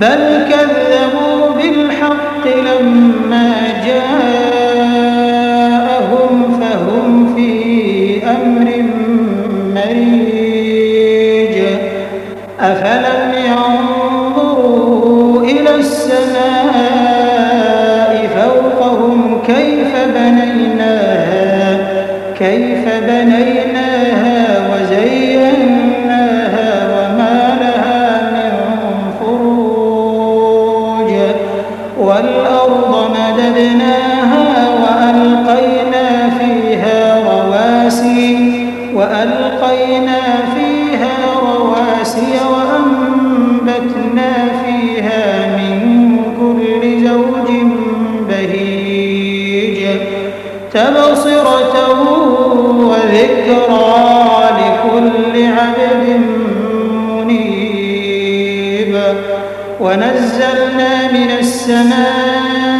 بل كذبوا بالحق لما جاءهم فهم في أمر مريج والأرض مددناها وألقينا فيها رواسي وألقينا فيها رواسي وأنبتنا فيها من كل زوج بهيج تبصرة وذكرى لكل عبد ونزلنا من السماء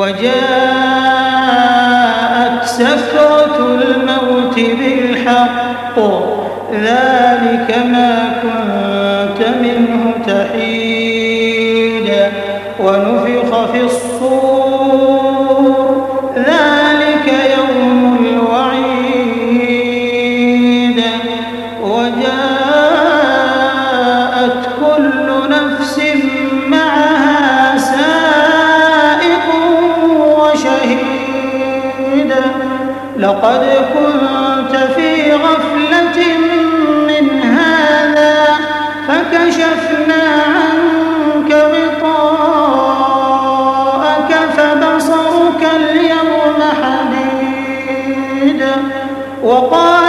وجاءت سكرة الموت بالحق. ذلك ما لقد كنت في غفلة من هذا فكشفنا عنك غطاءك فبصرك اليوم حديد وقال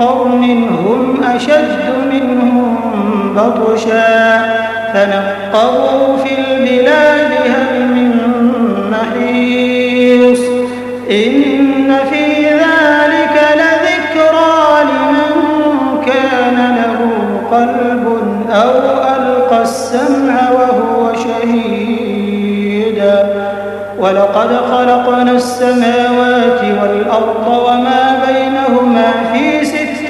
قرن هم أشد منهم بطشا. فنقروا في البلاد هل من محيص. إن في ذلك لذكرى لمن كان له قلب أو ألقى السمع وهو شهيد. ولقد خلقنا السماوات والأرض وما بينهما في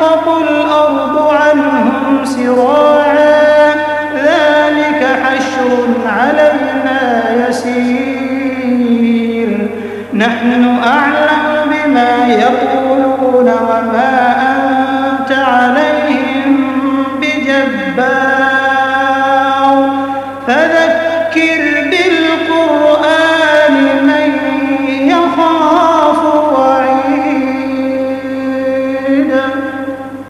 تشقق الأرض عنهم سراعا. ذلك حشر علينا يسير. نحن أعلم